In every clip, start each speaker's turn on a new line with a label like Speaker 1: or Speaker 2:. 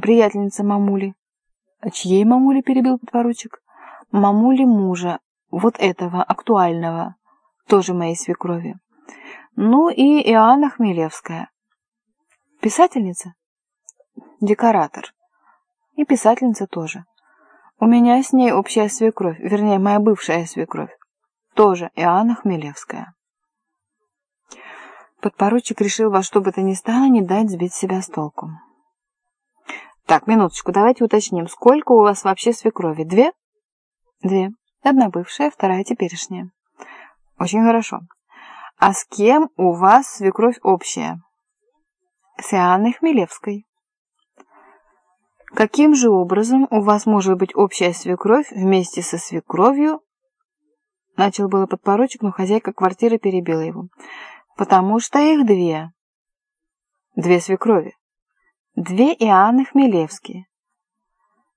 Speaker 1: приятельница мамули. А чьей мамули перебил подпоручик? Мамули мужа, вот этого, актуального, тоже моей свекрови. Ну и Иоанна Хмелевская. Писательница? Декоратор. И писательница тоже. У меня с ней общая свекровь, вернее, моя бывшая свекровь. Тоже Иоанна Хмелевская. Подпоручик решил во что бы то ни стало не дать сбить себя с толку. Так, минуточку, давайте уточним, сколько у вас вообще свекрови? Две? Две. Одна бывшая, вторая теперешняя. Очень хорошо. А с кем у вас свекровь общая? С Иоанной Хмелевской. Каким же образом у вас может быть общая свекровь вместе со свекровью? Начал было подпоручик, но хозяйка квартиры перебила его. Потому что их две. Две свекрови. Две Иоанны Хмелевские.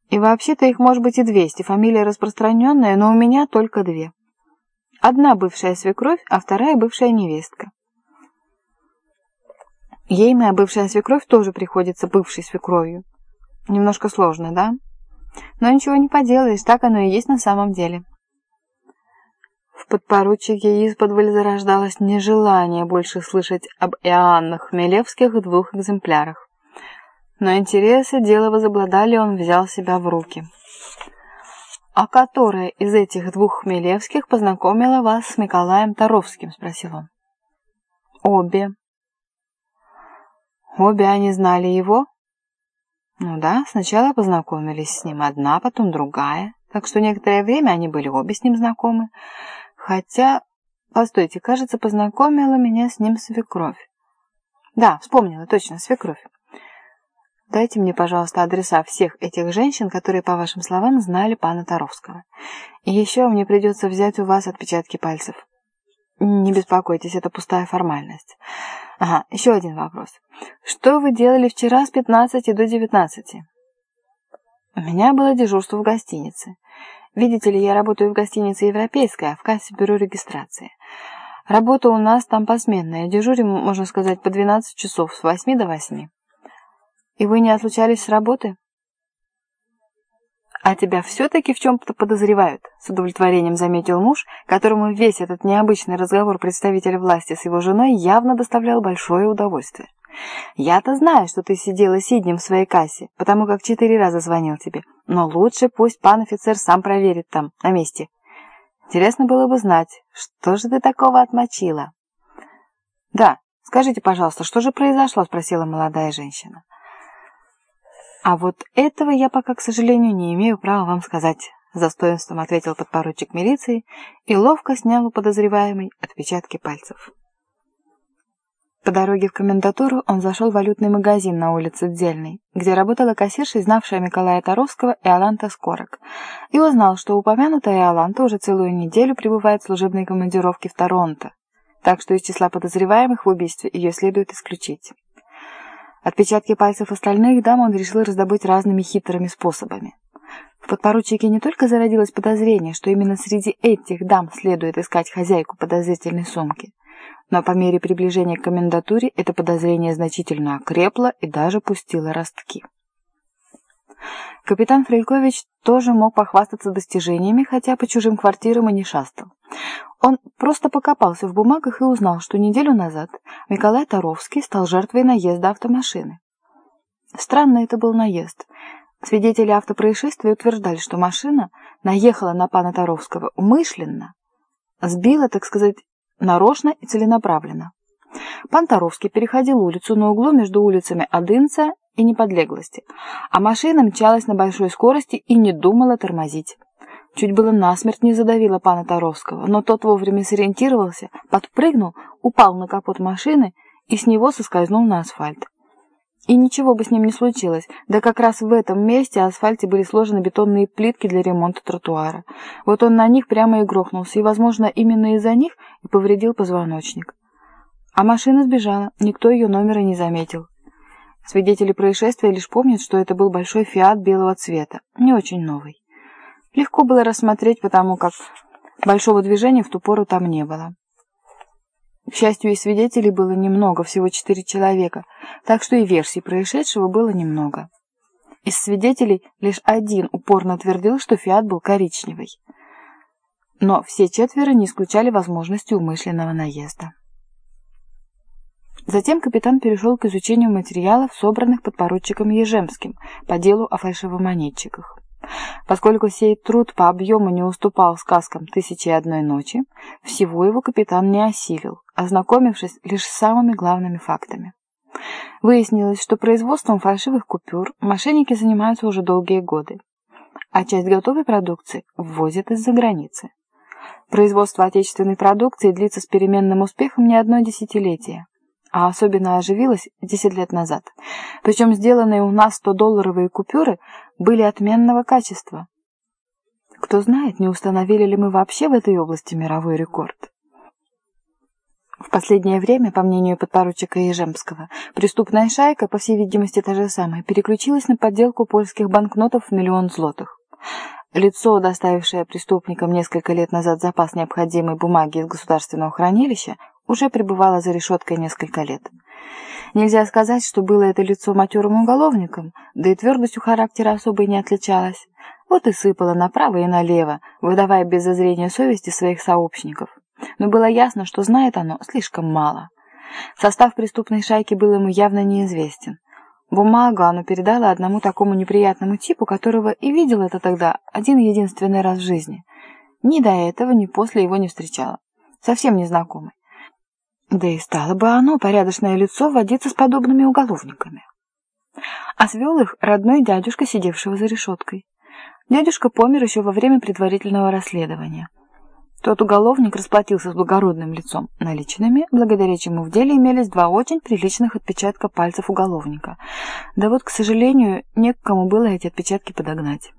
Speaker 1: И вообще-то их может быть и двести, фамилия распространенная, но у меня только две. Одна бывшая свекровь, а вторая бывшая невестка. Ей моя бывшая свекровь тоже приходится бывшей свекровью. Немножко сложно, да? Но ничего не поделаешь, так оно и есть на самом деле. В подпоручике исподволь зарождалось нежелание больше слышать об Иоаннах Хмелевских двух экземплярах. Но интересы дела возобладали, он взял себя в руки. «А которая из этих двух Хмелевских познакомила вас с Николаем Таровским?» – спросил он. «Обе». «Обе они знали его?» Ну да, сначала познакомились с ним одна, потом другая, так что некоторое время они были обе с ним знакомы. Хотя, постойте, кажется, познакомила меня с ним свекровь. Да, вспомнила, точно, свекровь. Дайте мне, пожалуйста, адреса всех этих женщин, которые, по вашим словам, знали пана Таровского. И еще мне придется взять у вас отпечатки пальцев. Не беспокойтесь, это пустая формальность. Ага, еще один вопрос. Что вы делали вчера с 15 до 19? У меня было дежурство в гостинице. Видите ли, я работаю в гостинице «Европейская», в кассе бюро регистрации. Работа у нас там посменная. Дежурим, можно сказать, по 12 часов, с 8 до 8. И вы не отлучались с работы? «А тебя все-таки в чем-то подозревают», — с удовлетворением заметил муж, которому весь этот необычный разговор представителя власти с его женой явно доставлял большое удовольствие. «Я-то знаю, что ты сидела сиднем в своей кассе, потому как четыре раза звонил тебе, но лучше пусть пан офицер сам проверит там, на месте. Интересно было бы знать, что же ты такого отмочила?» «Да, скажите, пожалуйста, что же произошло?» — спросила молодая женщина. «А вот этого я пока, к сожалению, не имею права вам сказать», — с достоинством ответил подпоручик милиции и ловко снял у подозреваемой отпечатки пальцев. По дороге в комендатуру он зашел в валютный магазин на улице Дзельной, где работала кассирша, знавшая Николая Таровского и Аланта Скорок, и узнал, что упомянутая Аланта уже целую неделю пребывает в служебной командировке в Торонто, так что из числа подозреваемых в убийстве ее следует исключить. Отпечатки пальцев остальных дам он решил раздобыть разными хитрыми способами. В подпоручике не только зародилось подозрение, что именно среди этих дам следует искать хозяйку подозрительной сумки, но по мере приближения к комендатуре это подозрение значительно окрепло и даже пустило ростки. Капитан Фрелькович тоже мог похвастаться достижениями, хотя по чужим квартирам и не шастал. Он просто покопался в бумагах и узнал, что неделю назад Николай Таровский стал жертвой наезда автомашины. Странно это был наезд. Свидетели автопроисшествия утверждали, что машина наехала на пана Таровского умышленно, сбила, так сказать, нарочно и целенаправленно. Пан Таровский переходил улицу на углу между улицами Одынца и Неподлеглости, а машина мчалась на большой скорости и не думала тормозить. Чуть было насмерть не задавила пана Таровского, но тот вовремя сориентировался, подпрыгнул, упал на капот машины и с него соскользнул на асфальт. И ничего бы с ним не случилось, да как раз в этом месте асфальте были сложены бетонные плитки для ремонта тротуара. Вот он на них прямо и грохнулся, и, возможно, именно из-за них и повредил позвоночник. А машина сбежала, никто ее номера не заметил. Свидетели происшествия лишь помнят, что это был большой «Фиат» белого цвета, не очень новый. Легко было рассмотреть, потому как большого движения в ту пору там не было. К счастью, и свидетелей было немного, всего четыре человека, так что и версий происшедшего было немного. Из свидетелей лишь один упорно твердил, что «Фиат» был коричневый. Но все четверо не исключали возможности умышленного наезда. Затем капитан перешел к изучению материалов, собранных подпоручиком Ежемским по делу о фальшивомонетчиках. Поскольку сей труд по объему не уступал сказкам «Тысячи и одной ночи», всего его капитан не осилил, ознакомившись лишь с самыми главными фактами. Выяснилось, что производством фальшивых купюр мошенники занимаются уже долгие годы, а часть готовой продукции ввозят из-за границы. Производство отечественной продукции длится с переменным успехом не одно десятилетие а особенно оживилась 10 лет назад. Причем сделанные у нас 100-долларовые купюры были отменного качества. Кто знает, не установили ли мы вообще в этой области мировой рекорд. В последнее время, по мнению подпоручика Ежемского, преступная шайка, по всей видимости та же самая, переключилась на подделку польских банкнотов в миллион злотых. Лицо, доставившее преступникам несколько лет назад запас необходимой бумаги из государственного хранилища, уже пребывала за решеткой несколько лет. Нельзя сказать, что было это лицо матерым уголовником, да и твердостью характера особо не отличалось. Вот и сыпало направо и налево, выдавая без зазрения совести своих сообщников. Но было ясно, что знает оно слишком мало. Состав преступной шайки был ему явно неизвестен. Бумагу оно передало одному такому неприятному типу, которого и видел это тогда один единственный раз в жизни. Ни до этого, ни после его не встречала. Совсем незнакомый. Да и стало бы оно, порядочное лицо, водиться с подобными уголовниками. А свел их родной дядюшка, сидевшего за решеткой. Дядюшка помер еще во время предварительного расследования. Тот уголовник расплатился с благородным лицом наличными, благодаря чему в деле имелись два очень приличных отпечатка пальцев уголовника. Да вот, к сожалению, не к кому было эти отпечатки подогнать.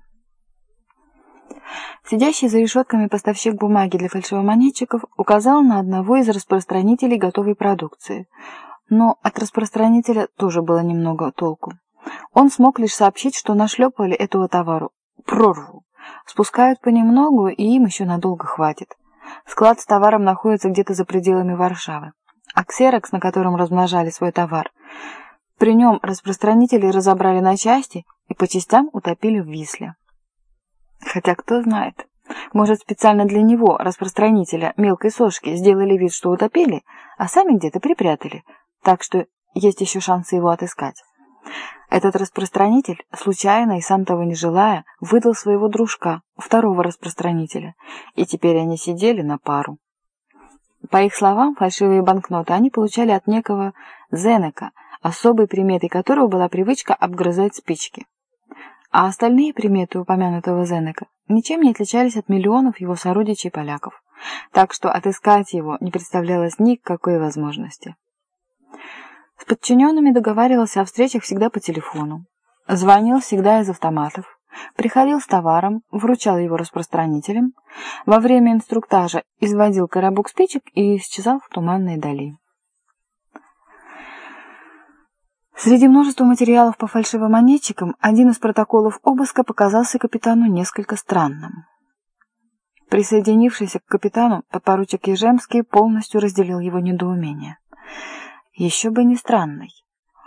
Speaker 1: Сидящий за решетками поставщик бумаги для фальшивомонетчиков указал на одного из распространителей готовой продукции. Но от распространителя тоже было немного толку. Он смог лишь сообщить, что нашлепали этого товару прорву. Спускают понемногу, и им еще надолго хватит. Склад с товаром находится где-то за пределами Варшавы. А ксерокс, на котором размножали свой товар, при нем распространители разобрали на части и по частям утопили в Висле. Хотя кто знает, может специально для него, распространителя мелкой сошки, сделали вид, что утопили, а сами где-то припрятали, так что есть еще шансы его отыскать. Этот распространитель, случайно и сам того не желая, выдал своего дружка, второго распространителя, и теперь они сидели на пару. По их словам, фальшивые банкноты они получали от некого Зенека, особой приметой которого была привычка обгрызать спички. А остальные приметы упомянутого Зенека ничем не отличались от миллионов его сородичей поляков, так что отыскать его не представлялось никакой возможности. С подчиненными договаривался о встречах всегда по телефону, звонил всегда из автоматов, приходил с товаром, вручал его распространителям, во время инструктажа изводил коробок спичек и исчезал в туманной дали. Среди множества материалов по фальшивомонетчикам один из протоколов обыска показался капитану несколько странным. Присоединившийся к капитану, подпоручик Ежемский полностью разделил его недоумение. Еще бы не странный.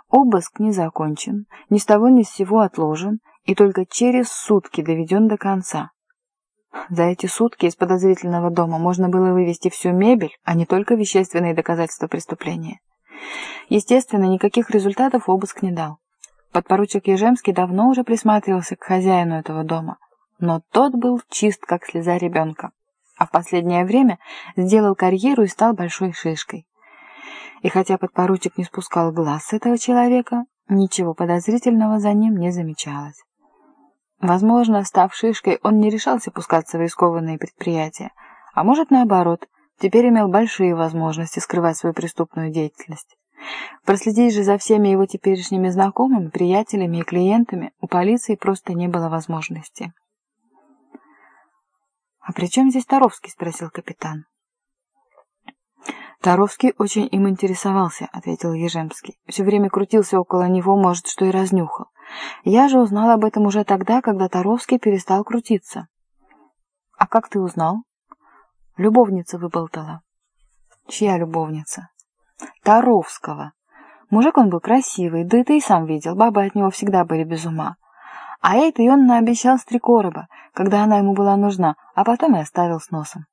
Speaker 1: Обыск не закончен, ни с того ни с сего отложен и только через сутки доведен до конца. За эти сутки из подозрительного дома можно было вывести всю мебель, а не только вещественные доказательства преступления. Естественно, никаких результатов обыск не дал. Подпоручик Ежемский давно уже присматривался к хозяину этого дома, но тот был чист, как слеза ребенка, а в последнее время сделал карьеру и стал большой шишкой. И хотя подпоручик не спускал глаз с этого человека, ничего подозрительного за ним не замечалось. Возможно, став шишкой, он не решался пускаться в рискованные предприятия, а может, наоборот, теперь имел большие возможности скрывать свою преступную деятельность. Проследить же за всеми его теперешними знакомыми, приятелями и клиентами у полиции просто не было возможности. «А при чем здесь Таровский?» — спросил капитан. «Таровский очень им интересовался», — ответил Ежемский. «Все время крутился около него, может, что и разнюхал. Я же узнал об этом уже тогда, когда Таровский перестал крутиться». «А как ты узнал?» Любовница выболтала. Чья любовница? Таровского. Мужик он был красивый, да и ты и сам видел, бабы от него всегда были без ума. А это и он наобещал с три короба, когда она ему была нужна, а потом и оставил с носом.